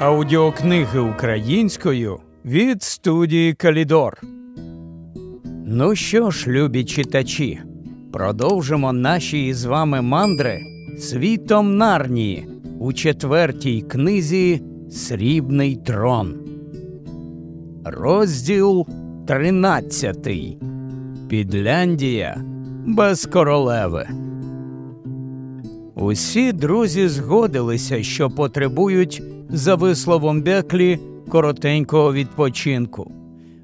Аудіокниги українською від студії Калідор. Ну що ж, любі читачі, продовжимо наші із вами мандри світом Нарнії у четвертій книзі Срібний трон. Розділ тринадцятий. Підляндія без королеви. Усі друзі згодилися, що потребують за висловом Беклі коротенького відпочинку.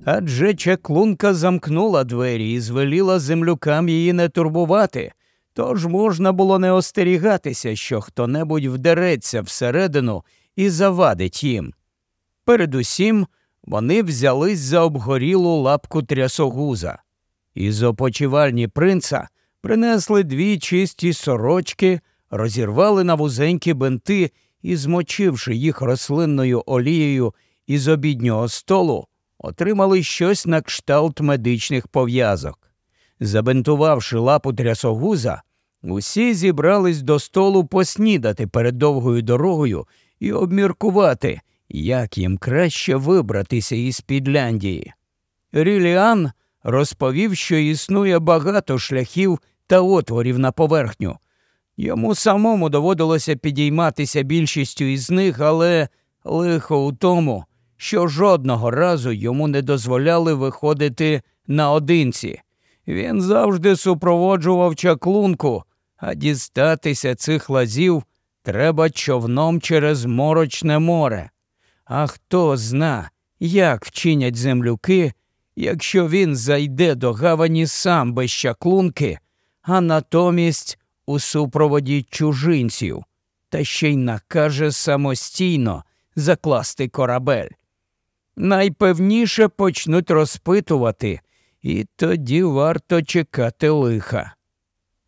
Адже чаклунка замкнула двері і звеліла землюкам її не турбувати, тож можна було не остерігатися, що хто небудь вдереться всередину і завадить їм. Передусім вони взялись за обгорілу лапку трясогуза. Із опочивальні принца принесли дві чисті сорочки, розірвали на вузенькі бинти і, змочивши їх рослинною олією із обіднього столу, отримали щось на кшталт медичних пов'язок. Забинтувавши лапу трясогуза, усі зібрались до столу поснідати перед довгою дорогою і обміркувати, як їм краще вибратися із Підляндії. Ріліан розповів, що існує багато шляхів та отворів на поверхню. Йому самому доводилося підійматися більшістю із них, але лихо у тому, що жодного разу йому не дозволяли виходити наодинці. Він завжди супроводжував чаклунку, а дістатися цих лазів треба човном через морочне море. А хто зна, як вчинять землюки, якщо він зайде до гавані сам без чаклунки, а натомість у супроводі чужинців, та ще й накаже самостійно закласти корабель. Найпевніше почнуть розпитувати, і тоді варто чекати лиха.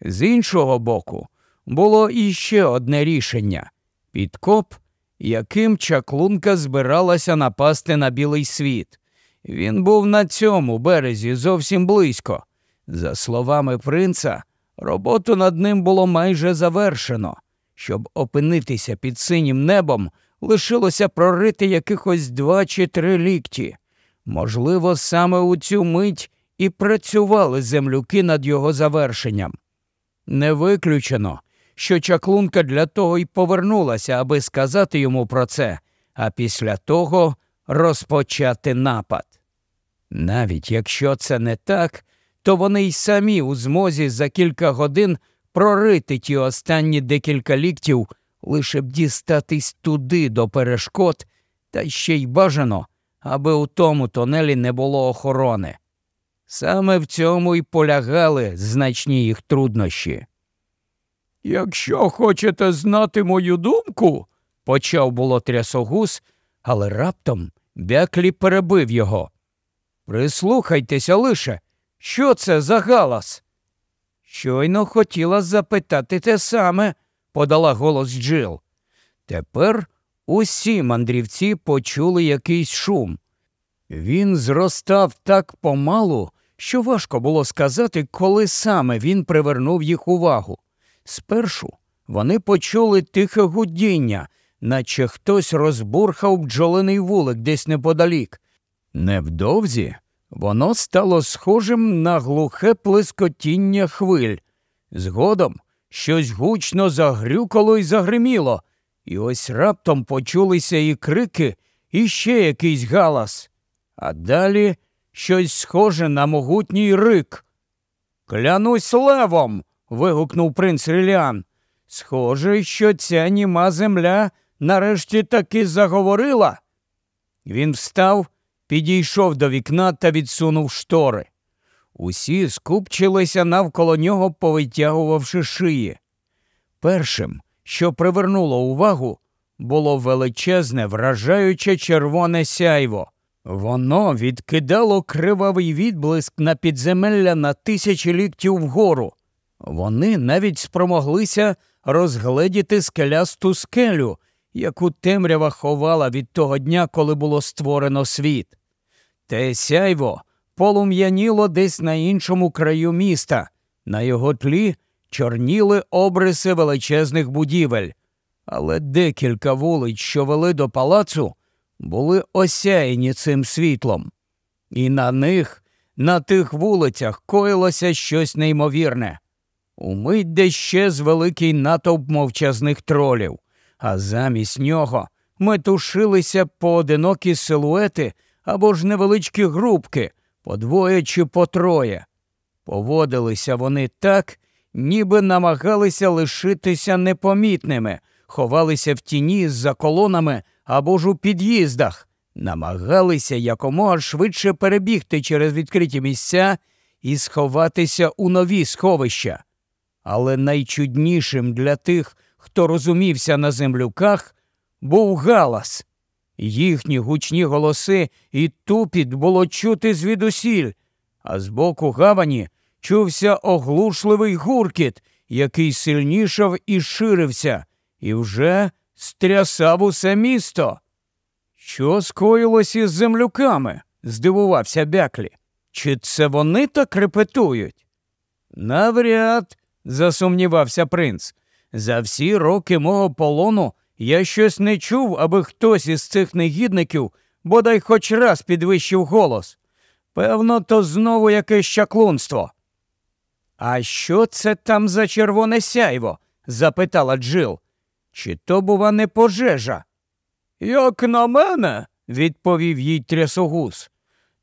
З іншого боку, було іще одне рішення підкоп, яким чаклунка збиралася напасти на білий світ. Він був на цьому березі зовсім близько. За словами принца, роботу над ним було майже завершено. Щоб опинитися під синім небом, лишилося прорити якихось два чи три лікті. Можливо, саме у цю мить і працювали землюки над його завершенням. Не виключено, що чаклунка для того й повернулася, аби сказати йому про це, а після того розпочати напад. Навіть якщо це не так, то вони й самі у змозі за кілька годин прорити ті останні декілька ліктів, лише б дістатись туди до перешкод, та ще й бажано, аби у тому тонелі не було охорони. Саме в цьому й полягали значні їх труднощі. Якщо хочете знати мою думку, почав було трясогус, але раптом бяклі перебив його. Прислухайтеся лише, що це за галас? Щойно хотіла запитати те саме, подала голос Джил. Тепер усі мандрівці почули якийсь шум. Він зростав так помалу, що важко було сказати, коли саме він привернув їх увагу. Спершу вони почули тихе гудіння, наче хтось розбурхав бджолиний вулик десь неподалік. Невдовзі воно стало схожим на глухе плескотіння хвиль. Згодом щось гучно загрюкало і загриміло, і ось раптом почулися і крики, і ще якийсь галас, а далі щось схоже на могутній рик. Клянусь левом. вигукнув принц Ріліан. Схоже, що ця німа земля нарешті таки заговорила. Він встав підійшов до вікна та відсунув штори. Усі скупчилися навколо нього, повитягувавши шиї. Першим, що привернуло увагу, було величезне, вражаюче червоне сяйво. Воно відкидало кривавий відблиск на підземелля на тисячі ліктів вгору. Вони навіть спромоглися розгледіти скелясту скелю, яку темрява ховала від того дня, коли було створено світ. Те сяйво полум'яніло десь на іншому краю міста, на його тлі чорніли обриси величезних будівель. але декілька вулиць, що вели до палацу, були осяяні цим світлом, і на них, на тих вулицях, коїлося щось неймовірне. Умить де з великий натовп мовчазних тролів, а замість нього метушилися поодинокі силуети або ж невеличкі групки, по двоє чи по троє. Поводилися вони так, ніби намагалися лишитися непомітними, ховалися в тіні за колонами або ж у під'їздах, намагалися якомога швидше перебігти через відкриті місця і сховатися у нові сховища. Але найчуднішим для тих, хто розумівся на землюках, був галас. Їхні гучні голоси і тупіт було чути звідусіль, а з боку гавані чувся оглушливий гуркіт, який сильнішав і ширився, і вже стрясав усе місто. Що скоїлось із землюками? здивувався Бяклі. Чи це вони так репетують? Навряд, засумнівався принц. За всі роки мого полону я щось не чув, аби хтось із цих негідників бодай хоч раз підвищив голос. Певно, то знову якесь чаклунство. А що це там за червоне сяйво? запитала Джил. Чи то, бува, не пожежа? Як на мене, відповів їй трясогус,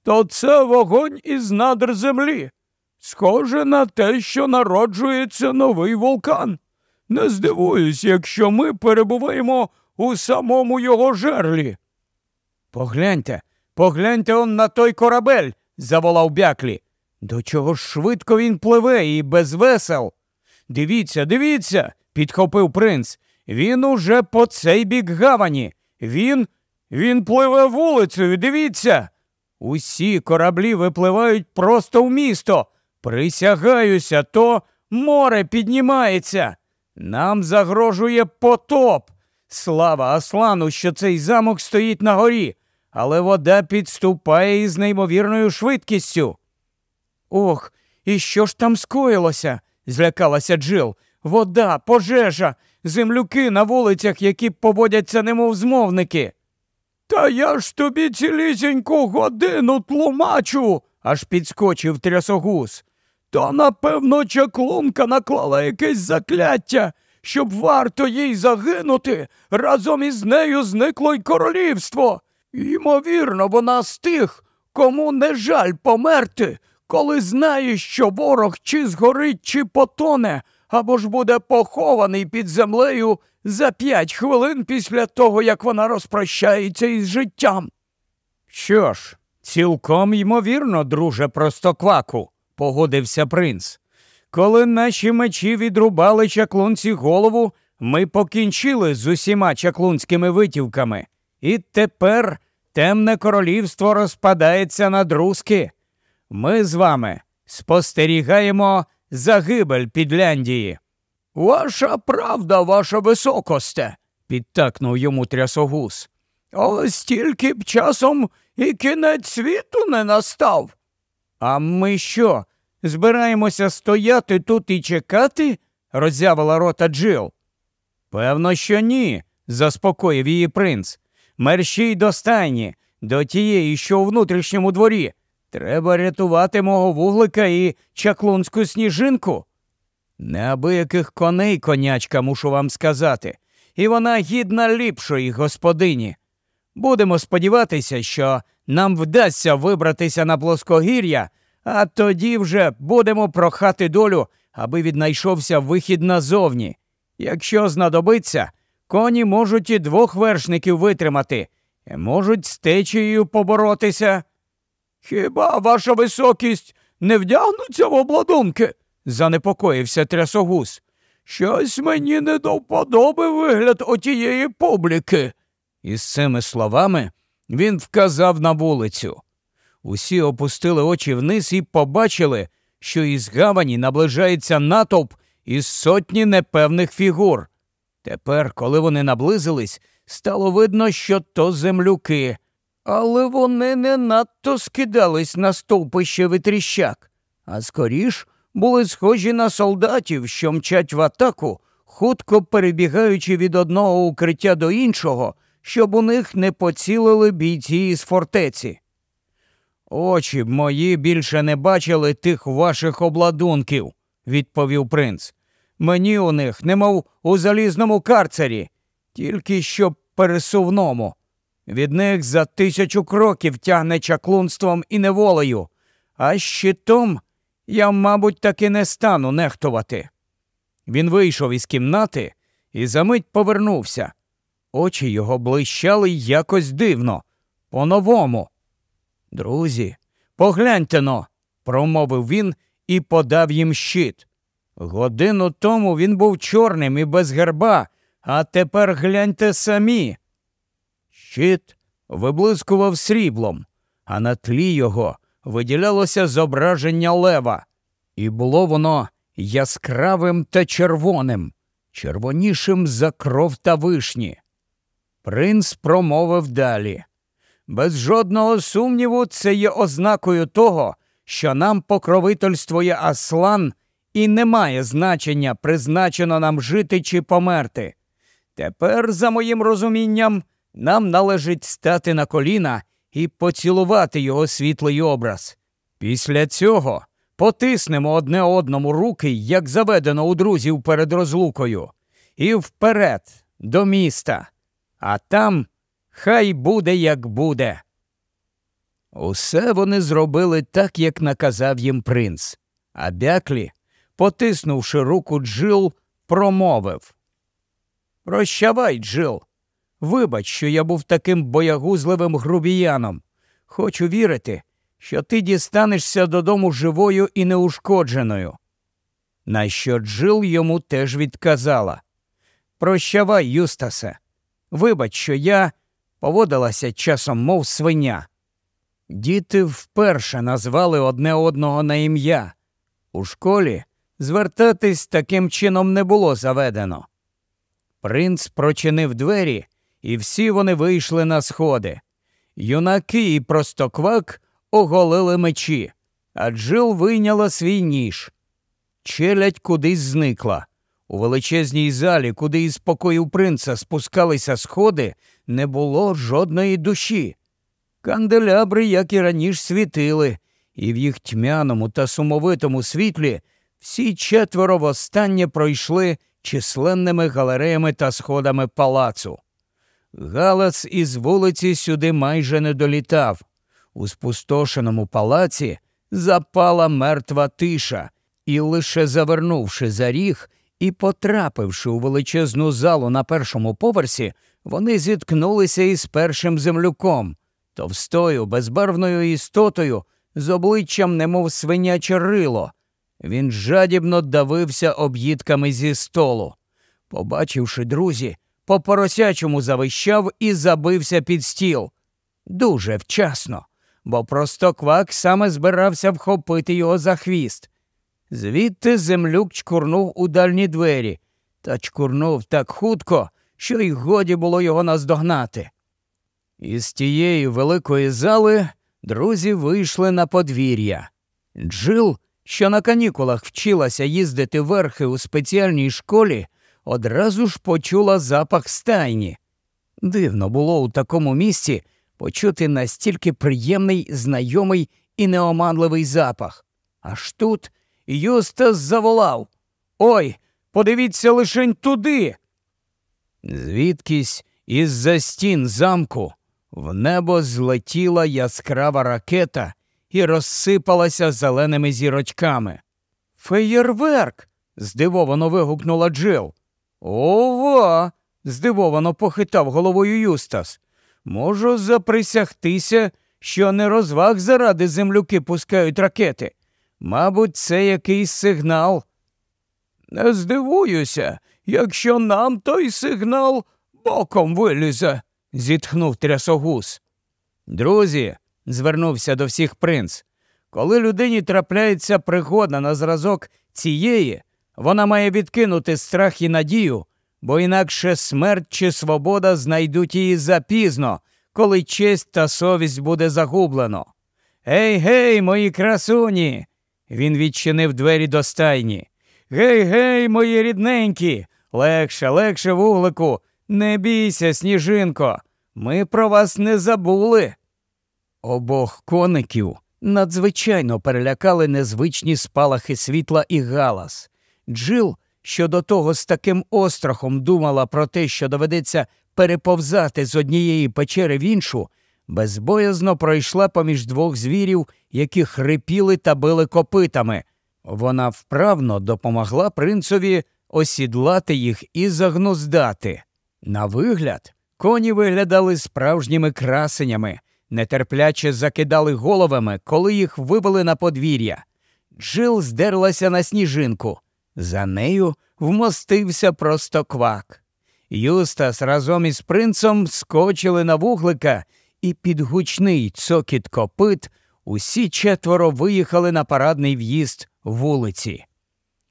то це вогонь із надр землі. Схоже на те, що народжується новий вулкан. Не здивуюсь, якщо ми перебуваємо у самому його жерлі. Погляньте, погляньте он на той корабель, заволав бяклі. До чого ж швидко він пливе і без весел. Дивіться, дивіться, підхопив принц. Він уже по цей бік гавані. Він він пливе вулицею, дивіться. Усі кораблі випливають просто в місто. Присягаюся, то море піднімається. Нам загрожує потоп. Слава Аслану, що цей замок стоїть на горі, але вода підступає із неймовірною швидкістю. Ох, і що ж там скоїлося? злякалася Джил. Вода, пожежа, землюки на вулицях, які поводяться немов змовники. Та я ж тобі цілісіньку годину тлумачу, аж підскочив трясогус. То, напевно, чаклунка наклала якесь закляття, щоб варто їй загинути, разом із нею зникло й королівство. Ймовірно, вона з тих, кому не жаль померти, коли знає, що ворог чи згорить, чи потоне, або ж буде похований під землею за п'ять хвилин після того, як вона розпрощається із життям. Що ж, цілком ймовірно, друже простокваку погодився принц. Коли наші мечі відрубали чаклунці голову, ми покінчили з усіма чаклунськими витівками, і тепер темне королівство розпадається на друзки. Ми з вами спостерігаємо загибель Підляндії. Ваша правда, ваша високосте, підтакнув йому трясогус. Ось тільки б часом і кінець світу не настав. А ми що? Збираємося стояти тут і чекати? роззявила рота Джил. Певно, що ні, заспокоїв її принц. Мерщій до стайні, до тієї, що у внутрішньому дворі. Треба рятувати мого вуглика і чаклунську сніжинку. Неабияких коней конячка, мушу вам сказати, і вона гідна ліпшої господині. Будемо сподіватися, що нам вдасться вибратися на плоскогір'я, а тоді вже будемо прохати долю, аби віднайшовся вихід назовні. Якщо знадобиться, коні можуть і двох вершників витримати, і можуть з течією поборотися. Хіба ваша високість не вдягнуться в обладунки? занепокоївся трясогус. Щось мені не до вигляд отієї публіки. І з цими словами він вказав на вулицю. Усі опустили очі вниз і побачили, що із гавані наближається натовп із сотні непевних фігур. Тепер, коли вони наблизились, стало видно, що то землюки, але вони не надто скидались на стовпище витріщак, а скоріш були схожі на солдатів, що мчать в атаку, хутко перебігаючи від одного укриття до іншого, щоб у них не поцілили бійці із фортеці. Очі б мої більше не бачили тих ваших обладунків, відповів принц. Мені у них, немов у залізному карцері, тільки що пересувному. Від них за тисячу кроків тягне чаклунством і неволею, а щитом я, мабуть, таки не стану нехтувати. Він вийшов із кімнати і за мить повернувся. Очі його блищали якось дивно, по-новому. Друзі, погляньте но, промовив він і подав їм щит. Годину тому він був чорним і без герба, а тепер гляньте самі. Щит виблискував сріблом, а на тлі його виділялося зображення лева, і було воно яскравим та червоним, червонішим за кров та вишні. Принц промовив далі. Без жодного сумніву, це є ознакою того, що нам покровительствує Аслан і не має значення, призначено нам жити чи померти. Тепер, за моїм розумінням, нам належить стати на коліна і поцілувати його світлий образ. Після цього потиснемо одне одному руки, як заведено у друзів перед розлукою, і вперед до міста, а там хай буде, як буде. Усе вони зробили так, як наказав їм принц, а Бяклі, потиснувши руку Джил, промовив Прощавай, Джил. Вибач, що я був таким боягузливим грубіяном. Хочу вірити, що ти дістанешся додому живою і неушкодженою. На що Джил йому теж відказала Прощавай, Юстасе, вибач, що я поводилася часом, мов свиня. Діти вперше назвали одне одного на ім'я. У школі звертатись таким чином не було заведено. Принц прочинив двері, і всі вони вийшли на сходи. Юнаки і простоквак оголили мечі, а Джил вийняла свій ніж. Челядь кудись зникла. У величезній залі, куди із покою принца спускалися сходи, не було жодної душі. Канделябри, як і раніше, світили, і в їх тьмяному та сумовитому світлі всі четверо востаннє пройшли численними галереями та сходами палацу. Галац із вулиці сюди майже не долітав. У спустошеному палаці запала мертва тиша, і лише завернувши за ріг і потрапивши у величезну залу на першому поверсі, вони зіткнулися із першим землюком, товстою, безбарвною істотою, з обличчям, немов свиняче рило. Він жадібно давився об'їдками зі столу. Побачивши друзі, по поросячому завищав і забився під стіл. Дуже вчасно, бо просто квак саме збирався вхопити його за хвіст. Звідти землюк чкурнув у дальні двері, та чкурнув так хутко, що й годі було його наздогнати. Із тієї великої зали друзі вийшли на подвір'я. Джил, що на канікулах вчилася їздити верхи у спеціальній школі, одразу ж почула запах стайні. Дивно було у такому місці почути настільки приємний, знайомий і неоманливий запах. Аж тут Юстас заволав Ой, подивіться лишень туди. Звідкись із за стін замку в небо злетіла яскрава ракета і розсипалася зеленими зірочками. Феєрверк. здивовано вигукнула Джил. Ова. здивовано похитав головою Юстас. Можу заприсягтися, що не розваг заради землюки пускають ракети. Мабуть, це якийсь сигнал. Не здивуюся, якщо нам той сигнал боком вилізе, зітхнув трясогус. Друзі, звернувся до всіх принц, коли людині трапляється пригода на зразок цієї, вона має відкинути страх і надію, бо інакше смерть чи свобода знайдуть її запізно, коли честь та совість буде загублено. Гей, гей, мої красуні! Він відчинив двері до стайні. Гей, гей, мої рідненькі, Легше, легше, вуглику, не бійся, сніжинко, ми про вас не забули. Обох коників надзвичайно перелякали незвичні спалахи світла і галас. Джил, що до того з таким острахом думала про те, що доведеться переповзати з однієї печери в іншу, безбоязно пройшла поміж двох звірів, які хрипіли та били копитами. Вона вправно допомогла принцові осідлати їх і загнуздати. На вигляд, коні виглядали справжніми красенями, нетерпляче закидали головами, коли їх вивели на подвір'я. Джил здерлася на сніжинку. За нею вмостився просто квак. Юстас разом із принцем скочили на вуглика, і під гучний цокіт копит усі четверо виїхали на парадний в'їзд вулиці.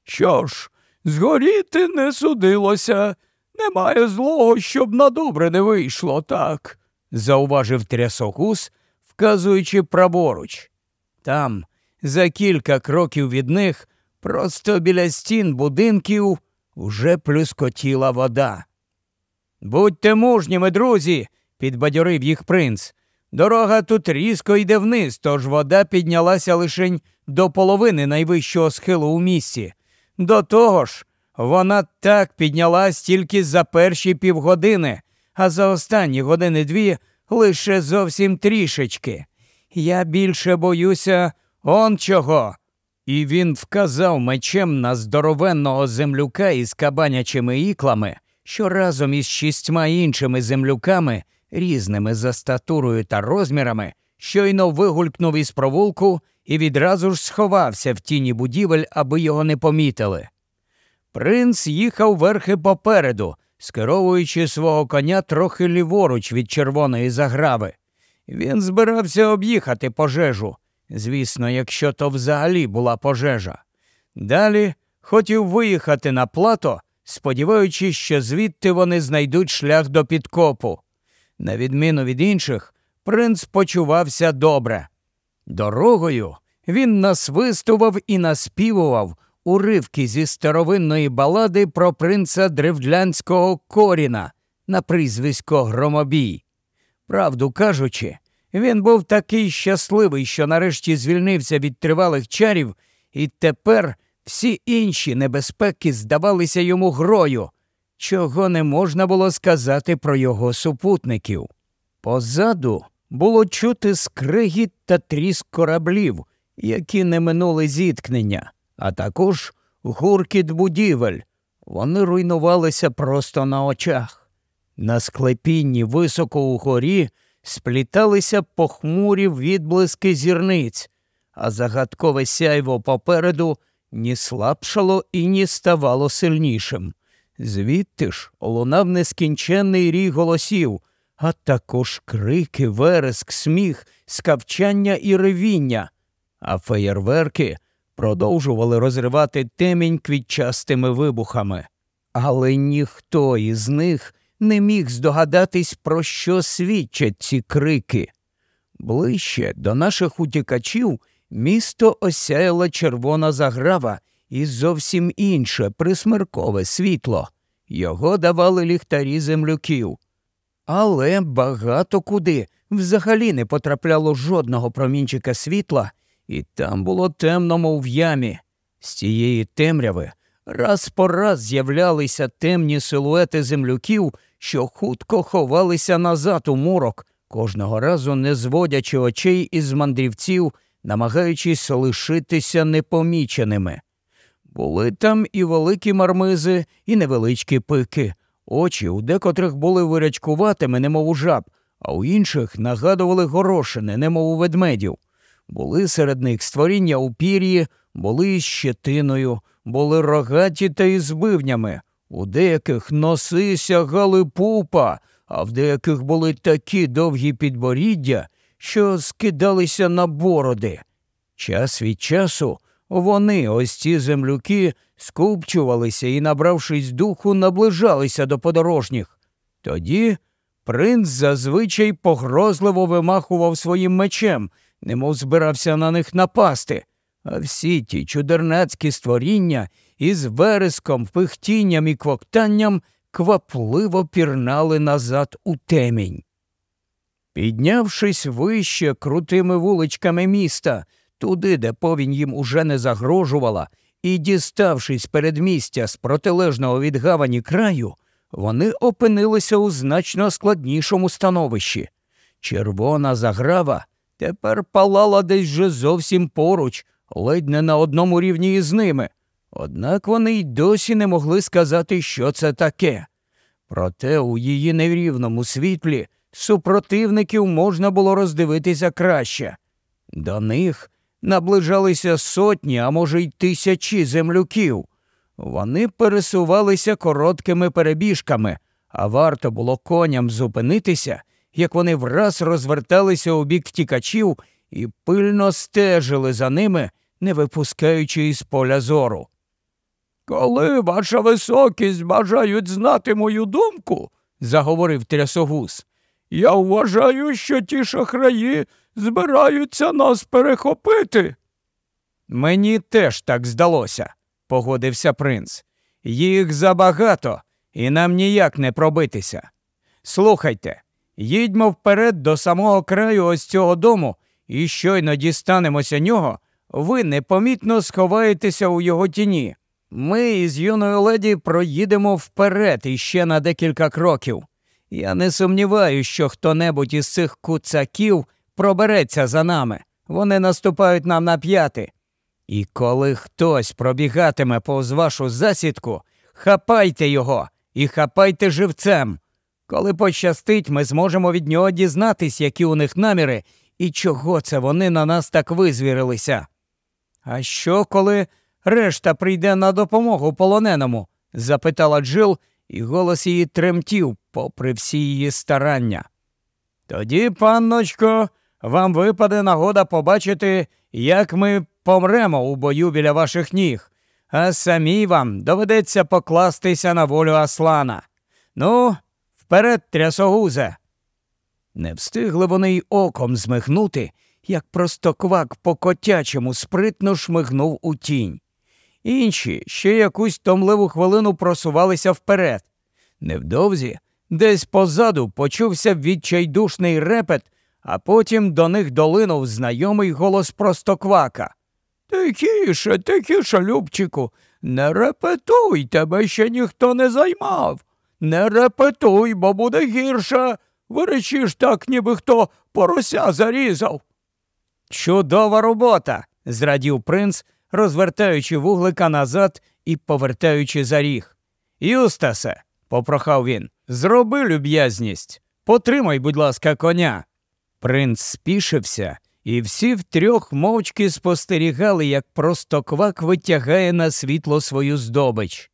Що ж, згоріти не судилося. Немає злого, щоб на добре не вийшло, так, зауважив трясогус, вказуючи праворуч. Там, за кілька кроків від них, просто біля стін будинків уже плюскотіла вода. Будьте мужніми, друзі, підбадьорив їх принц. Дорога тут різко йде вниз, тож вода піднялася лише до половини найвищого схилу у місті. До того ж, вона так піднялась тільки за перші півгодини, а за останні години дві лише зовсім трішечки. Я більше боюся он чого. І він вказав мечем на здоровенного землюка із кабанячими іклами, що разом із шістьма іншими землюками, різними за статурою та розмірами, щойно вигулькнув із провулку і відразу ж сховався в тіні будівель, аби його не помітили. Принц їхав верхи попереду, скеровуючи свого коня трохи ліворуч від червоної заграви. Він збирався об'їхати пожежу. Звісно, якщо то взагалі була пожежа. Далі хотів виїхати на плато, сподіваючись, що звідти вони знайдуть шлях до підкопу. На відміну від інших, принц почувався добре. Дорогою він насвистував і наспівував уривки зі старовинної балади про принца древлянського коріна на прізвисько Громобій. Правду кажучи, він був такий щасливий, що нарешті звільнився від тривалих чарів, і тепер всі інші небезпеки здавалися йому грою, чого не можна було сказати про його супутників. Позаду було чути скригіт та тріск кораблів, які не минули зіткнення, а також гуркіт будівель. Вони руйнувалися просто на очах. На склепінні високо угорі спліталися похмурі відблиски зірниць, а загадкове сяйво попереду ні слабшало і ні ставало сильнішим. Звідти ж лунав нескінченний рій голосів, а також крики, вереск, сміх, скавчання і ревіння, а феєрверки продовжували розривати темінь квітчастими вибухами. Але ніхто із них не міг здогадатись, про що свідчать ці крики. Ближче до наших утікачів місто осяяла червона заграва і зовсім інше присмеркове світло. Його давали ліхтарі землюків. Але багато куди взагалі не потрапляло жодного промінчика світла, і там було темно, мов в ямі. З цієї темряви раз по раз з'являлися темні силуети землюків, що хутко ховалися назад у мурок, кожного разу не зводячи очей із мандрівців, намагаючись лишитися непоміченими. Були там і великі мармизи, і невеличкі пики. Очі у декотрих були вирячкуватими, немов у жаб, а у інших нагадували горошини, немов у ведмедів. Були серед них створіння у пір'ї, були із щетиною, були рогаті та із бивнями. У деяких носи сягали пупа, а в деяких були такі довгі підборіддя, що скидалися на бороди. Час від часу вони, ось ці землюки, скупчувалися і, набравшись духу, наближалися до подорожніх. Тоді принц зазвичай погрозливо вимахував своїм мечем, немов збирався на них напасти, а всі ті чудернацькі створіння із вереском, пихтінням і квоктанням квапливо пірнали назад у темінь. Піднявшись вище крутими вуличками міста, туди, де повінь їм уже не загрожувала, і діставшись передмістя з протилежного від гавані краю, вони опинилися у значно складнішому становищі. Червона заграва тепер палала десь вже зовсім поруч, ледь не на одному рівні із ними. Однак вони й досі не могли сказати, що це таке. Проте у її нерівному світлі супротивників можна було роздивитися краще. До них наближалися сотні, а може й тисячі землюків. Вони пересувалися короткими перебіжками, а варто було коням зупинитися, як вони враз розверталися у бік втікачів і пильно стежили за ними, не випускаючи із поля зору. Коли ваша високість бажають знати мою думку, заговорив трясогус, я вважаю, що ті шахраї збираються нас перехопити. Мені теж так здалося, погодився принц. Їх забагато, і нам ніяк не пробитися. Слухайте, їдьмо вперед до самого краю ось цього дому, і щойно дістанемося нього, ви непомітно сховаєтеся у його тіні. Ми із юною леді проїдемо вперед іще на декілька кроків. Я не сумніваюся, що хто небудь із цих куцаків пробереться за нами. Вони наступають нам на п'яти. І коли хтось пробігатиме повз вашу засідку, хапайте його і хапайте живцем. Коли пощастить, ми зможемо від нього дізнатись, які у них наміри і чого це вони на нас так визвірилися. А що, коли решта прийде на допомогу полоненому? запитала Джил, і голос її тремтів, попри всі її старання. Тоді, панночко, вам випаде нагода побачити, як ми помремо у бою біля ваших ніг, а самій вам доведеться покластися на волю Аслана. Ну, вперед, трясогузе. Не встигли вони й оком змихнути, як простоквак по котячому спритно шмигнув у тінь. Інші ще якусь томливу хвилину просувалися вперед. Невдовзі десь позаду почувся відчайдушний репет, а потім до них долинув знайомий голос простоквака. Тихіше, тихіше, Любчику, не репетуй, тебе ще ніхто не займав. Не репетуй, бо буде гірше. Виречиш так, ніби хто порося зарізав. Чудова робота, зрадів принц, розвертаючи вуглика назад і повертаючи за ріг. Юстасе, попрохав він, зроби люб'язність. Потримай, будь ласка, коня. Принц спішився, і всі втрьох мовчки спостерігали, як просто квак витягає на світло свою здобич.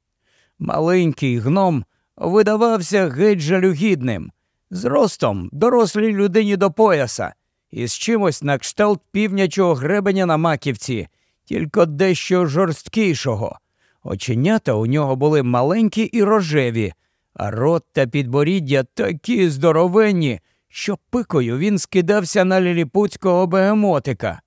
Маленький гном видавався геть жалюгідним, зростом дорослій людині до пояса, і з чимось на кшталт півнячого гребеня на маківці, тільки дещо жорсткішого. Оченята у нього були маленькі і рожеві, а рот та підборіддя такі здоровенні, що пикою він скидався на ліліпутського бегемотика.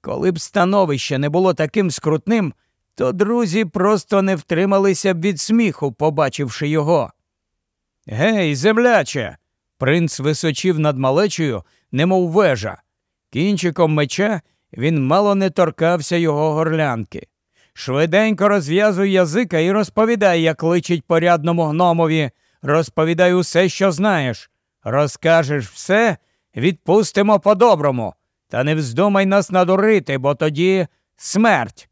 Коли б становище не було таким скрутним, то друзі просто не втрималися б від сміху, побачивши його. Гей, земляче. Принц височив над малечею, немов вежа. Кінчиком меча він мало не торкався його горлянки. Швиденько розв'язуй язика і розповідай, як личить порядному гномові. Розповідай усе, що знаєш. Розкажеш все, відпустимо по-доброму, та не вздумай нас надурити, бо тоді смерть.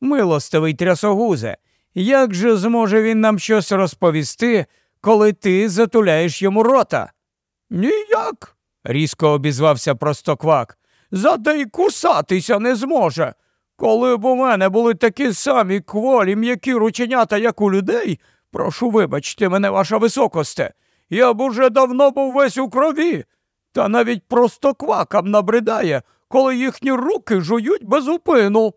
Милостивий трясогузе, як же зможе він нам щось розповісти, коли ти затуляєш йому рота? Ніяк, різко обізвався простоквак. Зате й кусатися не зможе. Коли б у мене були такі самі кволі м'які рученята, як у людей, прошу вибачте мене, ваша високосте, я б уже давно був весь у крові, та навіть просто квакам набридає, коли їхні руки жують без упину.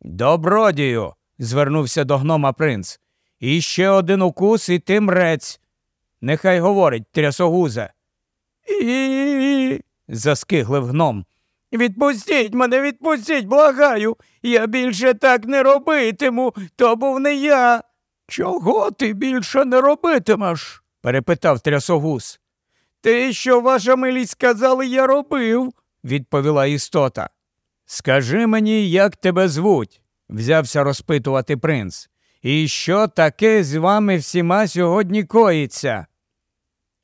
Добродію, звернувся до гнома принц. І ще один укус, і ти мрець. Нехай говорить трясогузе. І. заскиглив гном. Відпустіть мене, відпустіть, благаю. Я більше так не робитиму, то був не я. Чого ти більше не робитимеш? Перепитав трясогус. Те, що ваша милість сказали, я робив, відповіла істота. Скажи мені, як тебе звуть, взявся розпитувати принц. І що таке з вами всіма сьогодні коїться?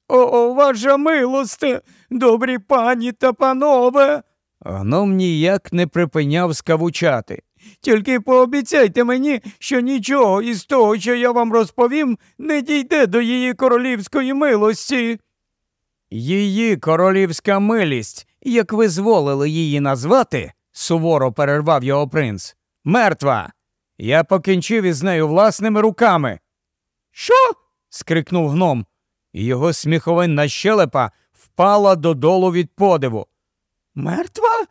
О, ваша милосте, добрі пані та панове. Гном ніяк не припиняв скавучати. Тільки пообіцяйте мені, що нічого із того, що я вам розповім, не дійде до її королівської милості. Її королівська милість, як ви зволили її назвати, суворо перервав його принц. Мертва. Я покінчив із нею власними руками. Що? скрикнув гном, і його сміховинна щелепа впала додолу від подиву. Мертва?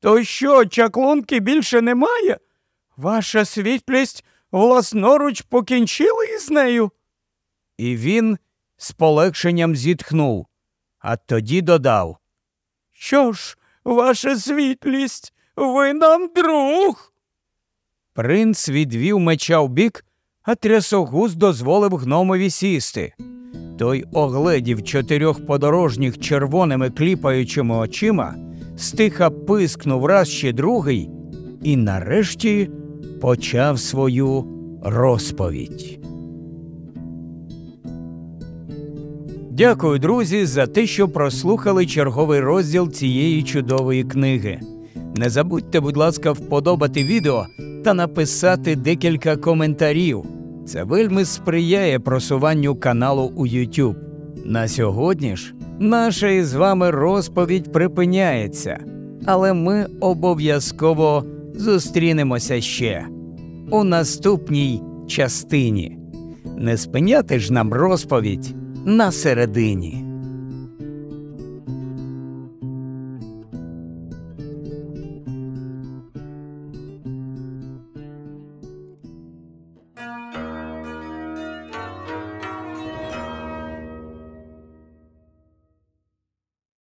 То що, чаклунки більше немає? Ваша світлість власноруч покінчили із нею? І він з полегшенням зітхнув, а тоді додав Що ж, ваша світлість, ви нам друг. Принц відвів меча в бік, а трясогуз дозволив гномові сісти. Той огледів чотирьох подорожніх червоними кліпаючими очима, стиха пискнув раз ще другий і нарешті почав свою розповідь. Дякую, друзі, за те, що прослухали черговий розділ цієї чудової книги. Не забудьте, будь ласка, вподобати відео та написати декілька коментарів. Це вельми сприяє просуванню каналу у YouTube. На сьогодні ж наша із вами розповідь припиняється, але ми обов'язково зустрінемося ще у наступній частині. Не спиняти ж нам розповідь на середині.